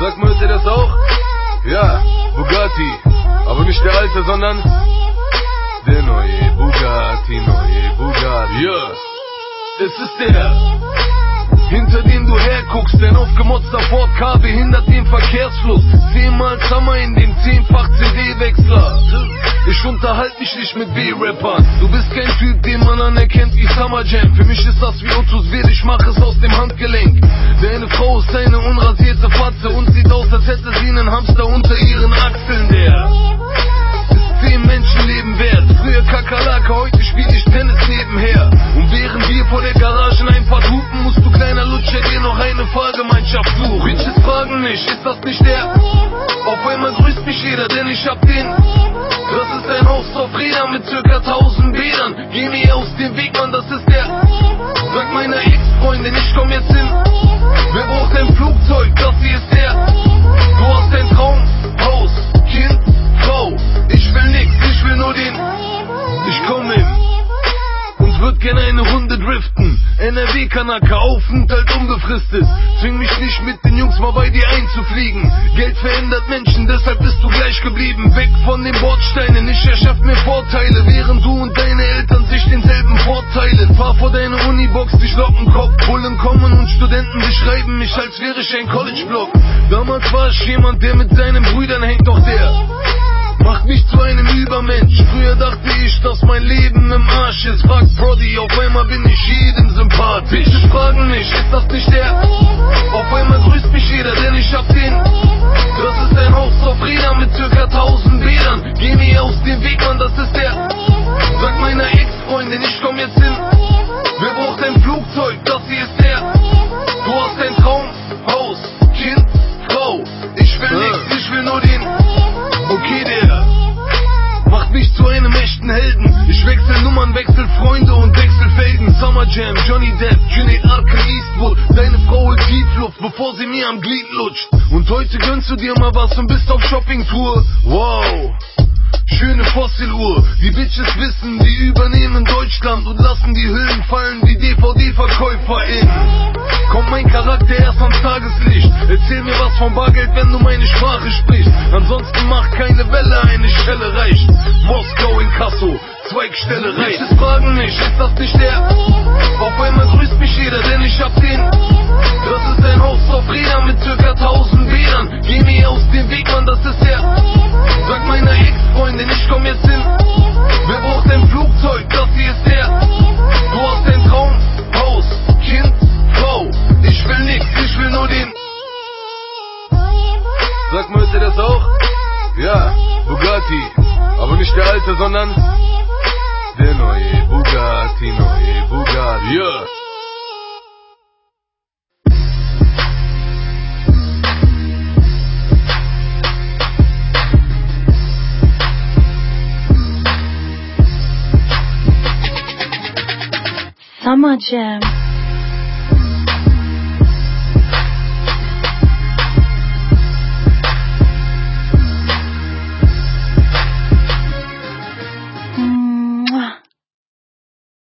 Sag mal, ist er das auch? Ja, Bugatti. Aber nicht der alte, sondern der neue Bugatti, neue Bugatti. Ja, es ist der hinter dem du herguckst. Ein aufgemotzter Ford K behindert den Verkehrsfluss. Zehnmal Summer in dem zehnfach CD-Wechsler. Ich unterhalte mich nicht mit B-Rappern. Du bist kein Typ, den man anerkennt wie Summer Jam. Für mich ist das wie Will, ich mach es aus dem Handgelenk. Deine Frau ist eine unrasierte Fatze und sieht aus, als hätte sie einen Hamster unter ihren Achseln, der zehn Menschenleben wert. Früher Kakerlake, heute spiel ich Tennis nebenher. Und während wir vor der Garage ein paar hupen, musst du kleiner Lutscher dir noch eine Fahrgemeinschaft suchen. Bitches fragen mich, ist das nicht der? Auf einmal grüßt mich jeder, denn ich hab den. Ist ein Haus auf Rädern mit circa 1000 Bädern. Geh mir aus dem Weg, Mann, das ist der. Sag meiner Ex-Freundin, ich komm jetzt hin. Wer braucht ein Flugzeug? Das hier ist der. Driften. NRW-Kanaka, Aufenthalt unbefristet. Zwing mich nicht mit den Jungs mal bei dir einzufliegen. Geld verändert Menschen, deshalb bist du gleich geblieben. Weg von den Bordsteinen, ich erschaff mir Vorteile, während du und deine Eltern sich denselben vorteilen. Fahr vor deine Unibox, dich Lockenkopf. Bullen kommen und Studenten beschreiben mich, als wäre ich ein College-Block. Damals war ich jemand, der mit seinen Brüdern hängt, doch der macht mich zu einem Übermensch. Früher dachte ich, dass Tiefluft, bevor sie mir am Glied lutscht. Und heute gönnst du dir mal was und bist auf Shoppingtour. Wow. Schöne Fossiluhr, die Bitches wissen, die übernehmen Deutschland und lassen die Hüllen fallen wie DVD-VerkäuferInnen. Kommt mein Charakter erst ans Tageslicht. Erzähl mir was vom Bargeld, wenn du meine Sprache sprichst. Ansonsten macht keine Welle, eine Schelle reicht. Moskau in Kasso, Zweigstelle reicht. Bitches fragen mich, ist das nicht der? Nicht der alte, sondern der neue Bugatti, neue Bugatti. Ja. Summer Jam.